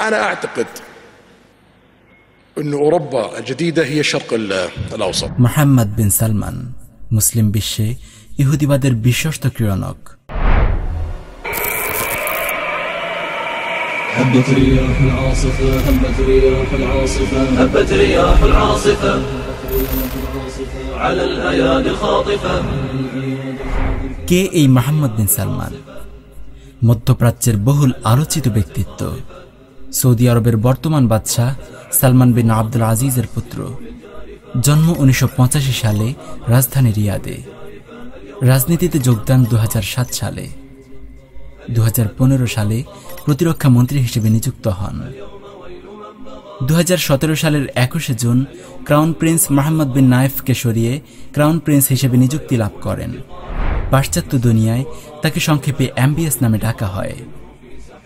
أنا أعتقد أن أوروبا الجديدة هي الشرق الأوسط মোহাম্মদ বিন সালমান মুসলিম বিশ্বে ইহুদিবাদের বিশ্বস্ত ক্রীড়নক هبت رياح العاصفة هبت رياح العاصفة هبت رياح العاصفة على الأيادي الخاطفة কে এই মোহাম্মদ বিন সালমান মধ্যপ্রাচ্যের বহুল আলোচিত ব্যক্তিত্ব সৌদি আরবের বর্তমান বাদশাহ সালমান বিন আব্দুল আজিজের পুত্র। জন্ম উনিশশো পঁচাশি সালে রাজধানী রিয়াদে। রাজনীতিতে যোগদান দু হাজার সাত সালে। দু সালে প্রতিরক্ষা মন্ত্রী হিসেবে নিযুক্ত হন। দু হাজার সতেরো সালের একুশে June crown prince Mohammed bin নায়েফকে সরিয়ে ক্রাউন প্রিন্স হিসেবে নিযুক্তি লাভ করেন। পাশ্চাত্য দুনিয়ায় তাকে সংক্ষেপে এমবিএস নামে ডাকা হয়।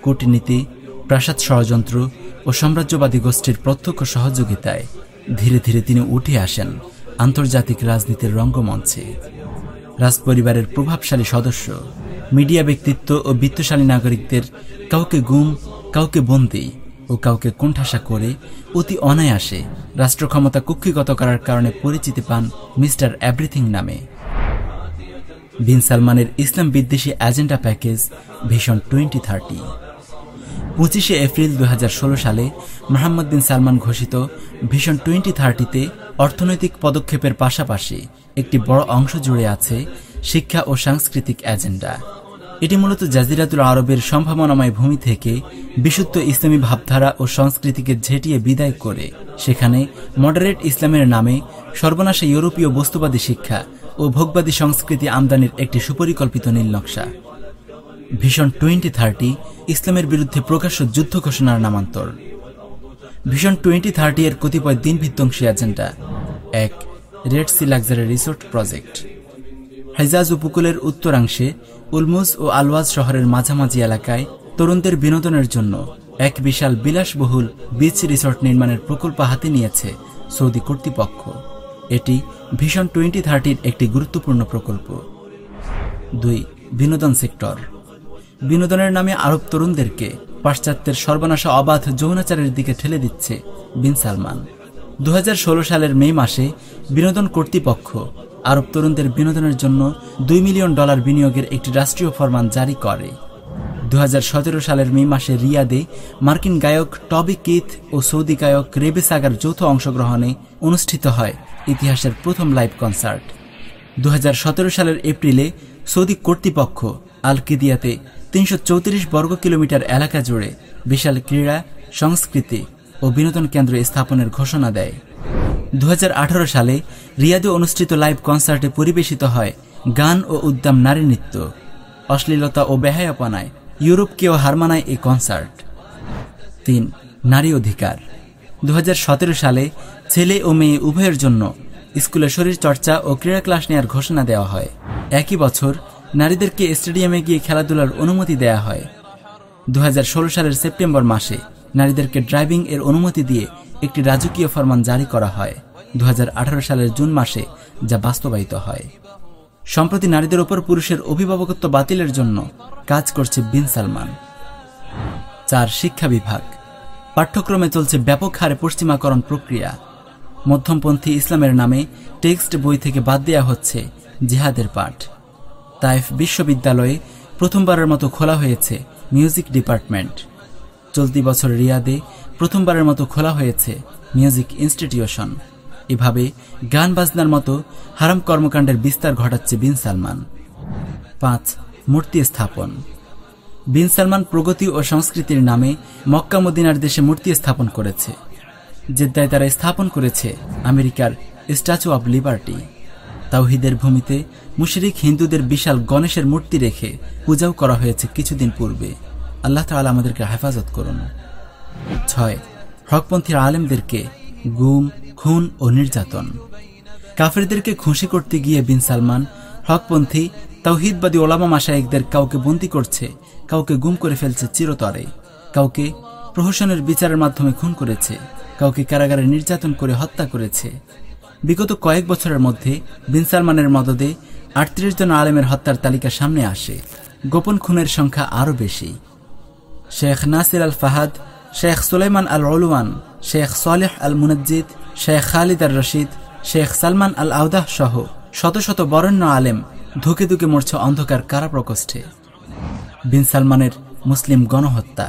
কূটনীতি প্রাসাদ ষড়যন্ত্র ও সাম্রাজ্যবাদী গোষ্ঠীর প্রত্যক্ষ সহযোগিতায় ধীরে ধীরে তিনি উঠে আসেন আন্তর্জাতিক রাজনীতির রঙ্গমঞ্চে। রাজপরিবারের প্রভাবশালী সদস্য, মিডিয়া ব্যক্তিত্ব ও বিত্তশালী নাগরিকদের কাউকে গুম, কাউকে বন্দি ও কাউকে কোণঠাসা করে অতি অনায়াসে রাষ্ট্র ক্ষমতা কুক্ষিগত করার কারণে পরিচিতি পান মিস্টার এভরিথিং নামে। বিন সালমানের ইসলাম বিদ্বেষী এজেন্ডা প্যাকেজ ভীষণ টোয়েন্টি থার্টি। পঁচিশে এপ্রিল দু হাজার ষোলো সালে মোহাম্মদ বিন সালমান ঘোষিত ভীষণ টোয়েন্টি থার্টিতে অর্থনৈতিক পদক্ষেপের পাশাপাশি একটি বড় অংশ জুড়ে আছে শিক্ষা ও সাংস্কৃতিক এজেন্ডা। এটি মূলত জাজিরাতুল আরবের সম্ভাবনাময় ভূমি থেকে বিশুদ্ধ ইসলামী ভাবধারা ও সংস্কৃতিকে ঝেঁটিয়ে বিদায় করে। সেখানে মডারেট ইসলামের নামে সর্বনাশে ইউরোপীয় বস্তুবাদী শিক্ষা ও ভোগবাদী সংস্কৃতি আমদানির একটি সুপরিকল্পিত নীলনকশা ভীষণ টোয়েন্টি থার্টি ইসলামের বিরুদ্ধে প্রকাশ্য যুদ্ধ ঘোষণার নামান্তর। ভীষণ টোয়েন্টি থার্টি এর কতিপয় দিন ভিত্তংশী এজেন্ডা। এক Red Sea luxury resort project Hejaz উপকূলের উত্তরাংশে উলমুজ ও আলওয়াজ শহরের মাঝামাঝি এলাকায় তরুণদের বিনোদনের জন্য এক বিশাল বিলাসবহুল বিচ রিসোর্ট নির্মাণের প্রকল্প হাতে নিয়েছে সৌদি কর্তৃপক্ষ। এটি ভীষণ টোয়েন্টি থার্টির একটি গুরুত্বপূর্ণ প্রকল্প। দুই, বিনোদন সেক্টর। বিনোদনের নামে আরব তরুণদেরকে পাশ্চাত্যের সর্বনাশা অবাধ যৌনাচারের দিকে ঠেলে দিচ্ছে বিন সালমান। দু সালের মে মাসে বিনোদন কর্তৃপক্ষ আরব তরুণদের বিনোদনের জন্য দুই মিলিয়ন ডলার বিনিয়োগের একটি রাষ্ট্রীয় ফরমান জারি করে। দু সালের মে মাসে রিয়াদে মার্কিন গায়ক টবি কিথ ও সৌদি গায়ক রেবে সাগার যৌথ অংশগ্রহণে অনুষ্ঠিত হয় ইতিহাসের প্রথম লাইভ কনসার্ট। দু হাজার সতেরো সালের এপ্রিলে সৌদি কর্তৃপক্ষ আল কিদিয়াতে তিনশো চৌত্রিশ বর্গ কিলোমিটার এলাকা জুড়ে বিশাল ক্রীড়া, সংস্কৃতি ও বিনোদন কেন্দ্র স্থাপনের ঘোষণা দেয়। দু হাজার আঠারো সালে রিয়াদে অনুষ্ঠিত লাইভ কনসার্টে পরিবেশিত হয় গান ও উদ্দাম নারী নৃত্য। অশ্লীলতা ও বেহায়াপনায় ইউরোপকেও হার মানায় এই কনসার্ট। তিন, নারী অধিকার। দু হাজার সতেরো সালে ছেলে ও মেয়ে উভয়ের জন্য স্কুলে শরীর চর্চা ও ক্রীড়া ক্লাস নেওয়ার ঘোষণা দেওয়া হয়। একই বছর নারীদেরকে স্টেডিয়ামে গিয়ে খেলাধুলার অনুমতি দেয়া হয়। দু হাজার ষোলো সালের সেপ্টেম্বর মাসে নারীদেরকে ড্রাইভিং এর অনুমতি দিয়ে একটি রাজকীয় ফরমান জারি করা হয়। দু হাজার আঠারো সালের জুন মাসে যা বাস্তবায়িত হয়। সম্প্রতি নারীদের ওপর পুরুষের অভিভাবকত্ব বাতিলের জন্য কাজ করছে বিন সালমান। চার শিক্ষা বিভাগ। পাঠ্যক্রমে চলছে ব্যাপক হারে পশ্চিমাকরণ প্রক্রিয়া। মধ্যমপন্থী ইসলামের নামে টেক্সট বই থেকে বাদ দেওয়া হচ্ছে জিহাদের পাঠ। তাইফ বিশ্ববিদ্যালয়ে প্রথমবারের মতো খোলা হয়েছে মিউজিক ডিপার্টমেন্ট। চলতি বছর রিয়াদে প্রথমবারের মতো খোলা হয়েছে মিউজিক ইনস্টিটিউশন। এভাবে গান বাজনার মতো হারাম কর্মকাণ্ডের বিস্তার ঘটাচ্ছে বিন সালমান। পাঁচ, মূর্তি স্থাপন। বিন সালমান প্রগতি ও সংস্কৃতির নামে মক্কা মদিনার দেশে মূর্তি স্থাপন করেছে। জেদ্দায় তারা স্থাপন করেছে আমেরিকার স্ট্যাচু অব লিবার্টি। তাওহিদের ভূমিতে মুশরিক হিন্দুদের বিশাল গণেশের মূর্তি রেখে পূজাও করা হয়েছে কিছুদিন পূর্বে। আল্লাহ তালা আমাদেরকে হেফাজত করুন। ছয় হকপন্থী আলেমদেরকে গুম, খুন ও নির্যাতন। কাফেরদেরকে খুশি করতে গিয়ে বিন সালমান হকপন্থী, তাওহিদবাদী ওলামা মাসায়িকদের কাউকে বন্দি করছে, কাউকে গুম করে ফেলছে চিরতরে, কাউকে প্রহসনের বিচারের মাধ্যমে খুন করেছে, কাউকে কারাগারে নির্যাতন করে হত্যা করেছে বিগত কয়েক বছরের মধ্যে বিন সালমানের মদদে আটত্রিশ জন আলেমের হত্যার তালিকা সামনে আসে। গোপন খুনের সংখ্যা আরও বেশি। শেখ নাসির আল ফাহাদ, শেখ সুলাইমান আল অলওয়ান শেখ সালেহ আল মুনজ্জিদ, শেখ খালিদ আর রশিদ, শেখ সালমান আল আউদাহ সহ শত শত বরেণ্য আলেম ধুকে ধুকে মরছে অন্ধকার কারা প্রকোষ্ঠে বিন সালমানের মুসলিম গণহত্যা।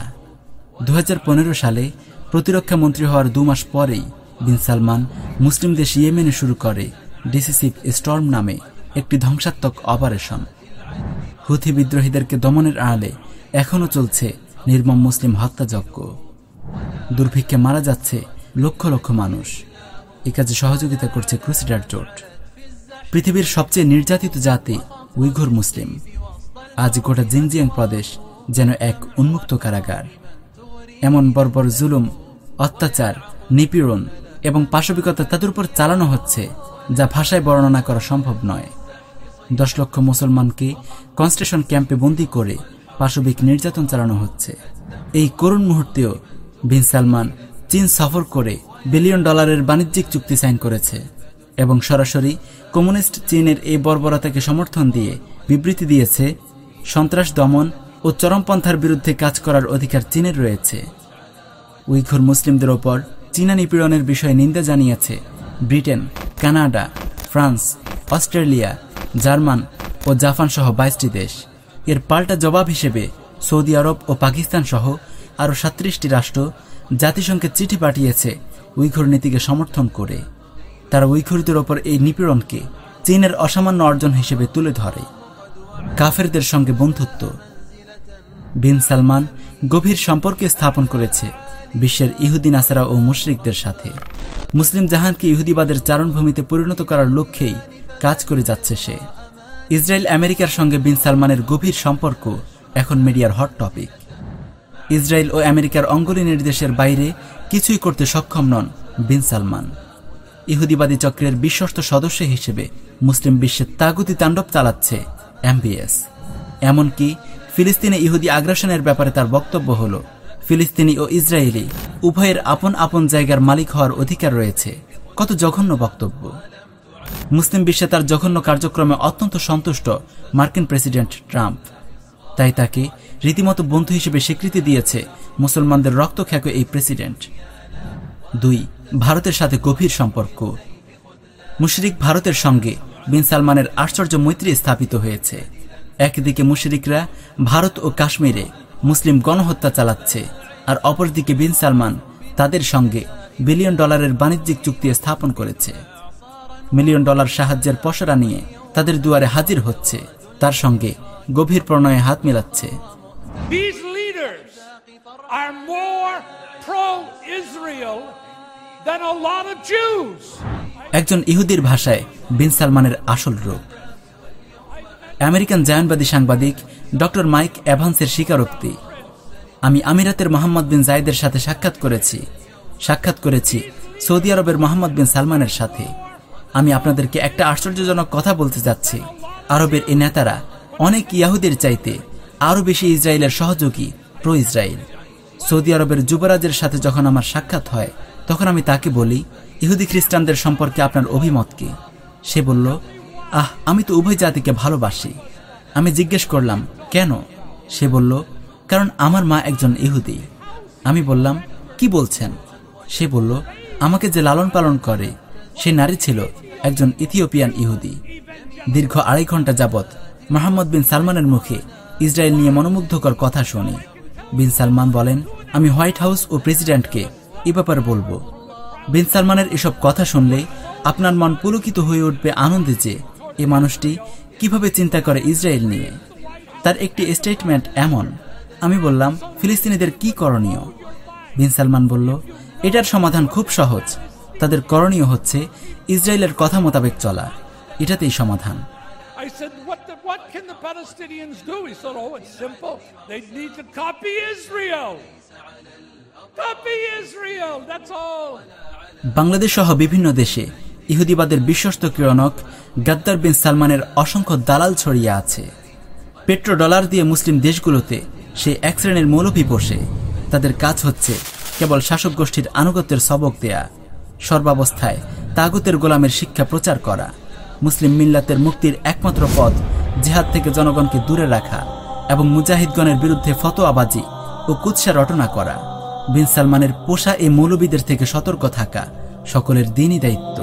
দু হাজার পনেরো সালে প্রতিরক্ষা মন্ত্রী হওয়ার দু মাস পরেই বিন সালমান মুসলিম দেশ ইয়েমেনে শুরু করে ডিসিসিভ স্টর্ম নামে একটি ধ্বংসাত্মক অপারেশন। হুথি বিদ্রোহীদেরকে দমনের আড়ালে এখনও চলছে নির্মম মুসলিম হত্যাযজ্ঞ। দুর্ভিক্ষে মারা যাচ্ছে লক্ষ লক্ষ মানুষ। এ কাজে সহযোগিতা করছে ক্রুসিডার জোট। পৃথিবীর সবচেয়ে নির্যাতিত জাতি উইঘুর মুসলিম। আজ গোটা জিনজিয়াং প্রদেশ যেন এক উন্মুক্ত কারাগার। এমন বর্বর জুলুম, অত্যাচার, নিপীড়ন এবং পাশবিকতা তাদের উপর চালানো হচ্ছে, যা ভাষায় বর্ণনা করা সম্ভব নয়। দশ লক্ষ মুসলমানকে কনস্টেশন ক্যাম্পে বন্দি করে পাশবিক নির্যাতন চালানো হচ্ছে। এই করুণ মুহূর্তেও বিন সালমান চীন সফর করে বিলিয়ন ডলারের বাণিজ্যিক চুক্তি সাইন করেছে এবং সরাসরি কমিউনিস্ট চীনের এই বর্বরতাকে সমর্থন দিয়ে বিবৃতি দিয়েছে, সন্ত্রাস দমন ও চরমপন্থার বিরুদ্ধে কাজ করার অধিকার চীনের রয়েছে। উইঘুর মুসলিমদের ওপর চীনা নিপীড়নের বিষয়ে নিন্দা জানিয়েছে Britain, Canada, France, Australia, German ও জাপান সহ বাইশটি দেশ। এর পাল্টা জবাব হিসেবে সৌদি আরব ও পাকিস্তান সহ আরও সাত্রিশটি রাষ্ট্র জাতিসংঘে চিঠি পাঠিয়েছে উইঘুর নীতিকে সমর্থন করে। তারা উইঘুরদের ওপর এই নিপীড়নকে চীনের অসামান্য অর্জন হিসেবে তুলে ধরে। কাফেরদের সঙ্গে বন্ধুত্ব। বিন সালমান গভীর সম্পর্কে স্থাপন করেছে বিশ্বের ইহুদি, নাসারা ও মুশরিকদের সাথে। মুসলিম জাহানকে ইহুদিবাদের চারণভূমিতে পরিণত করার লক্ষ্যেই কাজ করে যাচ্ছে সে। ইসরায়েল আমেরিকার সঙ্গে বিন সালমানের গভীর সম্পর্ক এখন মিডিয়ার হট টপিক। ইসরায়েল ও আমেরিকার অঙ্গুলি নির্দেশের বাইরে কিছুই করতে সক্ষম নন বিন সালমান। ইহুদিবাদী চক্রের বিশ্বস্ত সদস্য হিসেবে মুসলিম বিশ্বে তাগুতি তাণ্ডব চালাচ্ছে এমবিএস এমনকি ফিলিস্তিনে ইহুদি আগ্রাসনের ব্যাপারে তার বক্তব্য হল ফিলিস্তিনি ও ইসরায়েলি, উভয়ের আপন আপন জায়গার মালিক হওয়ার অধিকার রয়েছে। কত জঘন্য বক্তব্য। মুসলিম বিশ্বে তার জঘন্য কার্যক্রমে অত্যন্ত সন্তুষ্ট মার্কিন প্রেসিডেন্ট ট্রাম্প। তাই তাকে রীতিমতো বন্ধু হিসেবে স্বীকৃতি দিয়েছে মুসলমানদের রক্তখ্যাক এই প্রেসিডেন্ট। দুই, ভারতের সাথে গভীর সম্পর্ক। মুশরিক ভারতের সঙ্গে বিন সালমানের আশ্চর্য মৈত্রী স্থাপিত হয়েছে। একদিকে মুশরিকরা ভারত ও কাশ্মীরে মুসলিম গণহত্যা চালাচ্ছে। আর অপরদিকে বিন সালমান তাদের সঙ্গে বিলিয়ন ডলারের বাণিজ্যিক চুক্তি স্থাপন করেছে। মিলিয়ন ডলার সাহায্যের পসরা নিয়ে তাদের দুয়ারে হাজির হচ্ছে। তার সঙ্গে গভীর প্রণয়ে হাত মেলাচ্ছে. একজন ইহুদির ভাষায় বিন সালমানের আসল রূপ। আমেরিকান জায়নবাদী সাংবাদিক ডক্টর মাইক অ্যাভান্সের স্বীকারোক্তি। আমি আমিরাতের মোহাম্মদ বিন জায়েদের সাথে সাক্ষাৎ করেছি। সাক্ষাৎ করেছি সৌদি আরবের মোহাম্মদ বিন সালমানের সাথে। আমি আপনাদেরকে একটা আশ্চর্যজনক কথা বলতে যাচ্ছি। আরবের এই নেতারা অনেক ইয়াহুদের চাইতে আরও বেশি ইসরায়েলের সহযোগী প্রো ইসরায়েল। সৌদি আরবের যুবরাজের সাথে যখন আমার সাক্ষাৎ হয়, তখন আমি তাকে বলি, ইহুদি খ্রিস্টানদের সম্পর্কে আপনার অভিমত কি? সে বলল আহ, আমি তো উভয় জাতিকে ভালোবাসি। আমি জিজ্ঞেস করলাম, কেন? সে বলল, কারণ আমার মা একজন ইহুদি। আমি বললাম, কি বলছেন? সে বলল, আমাকে যে লালন পালন করে, সে নারী ছিল একজন ইথিওপিয়ান ইহুদি। দীর্ঘ আড়াই ঘণ্টা যাবৎ মোহাম্মদ বিন সালমানের মুখে ইসরায়েল নিয়ে মনোমুগ্ধকর কথা শুনি। বিন সালমান বলেন, আমি হোয়াইট হাউস ও প্রেসিডেন্টকে এ ব্যাপারে বলব। বিন সালমানের এসব কথা শুনলে আপনার মন পুলকিত হয়ে উঠবে আনন্দে যে এ মানুষটি কীভাবে চিন্তা করে ইসরায়েল নিয়ে তার একটি স্টেটমেন্ট এমন আমি বললাম ফিলিস্তিনিদের কি করণীয় বিন সালমান বলল এটার সমাধান খুব সহজ তাদের করণীয় হচ্ছে ইসরায়েলের কথা মোতাবেক চলা এটাতেই সমাধান I said, what, the, what can the Palestinians do? He said, oh, it's simple. They need to copy Israel. Copy Israel, that's all. Bangladesh সহ বিভিন্ন দেশে ইহুদিবাদের বিশ্বস্ত কিরণক গাদ্দার বিন সালমানের অসংখ্য দালাল ছড়িয়ে আছে। পেট্রো ডলার দিয়ে মুসলিম দেশগুলোতে সে এক শ্রেণির মৌলভী বসে তাদের কাজ হচ্ছে কেবল শাসক গোষ্ঠীর আনুগত্যের সবক দেয়া, সর্বাবস্থায় তাগুতের গোলামের শিক্ষা প্রচার করা, মুসলিম মিল্লাতের মুক্তির একমাত্র পথ জিহাদ থেকে জনগণকে দূরে রাখা এবং মুজাহিদগণের বিরুদ্ধে ফতোয়াবাজি ও কুৎসা রটনা করা। বিন সালমানের পোষা এই মৌলবীদের থেকে সতর্ক থাকা সকলের দিনই দায়িত্ব।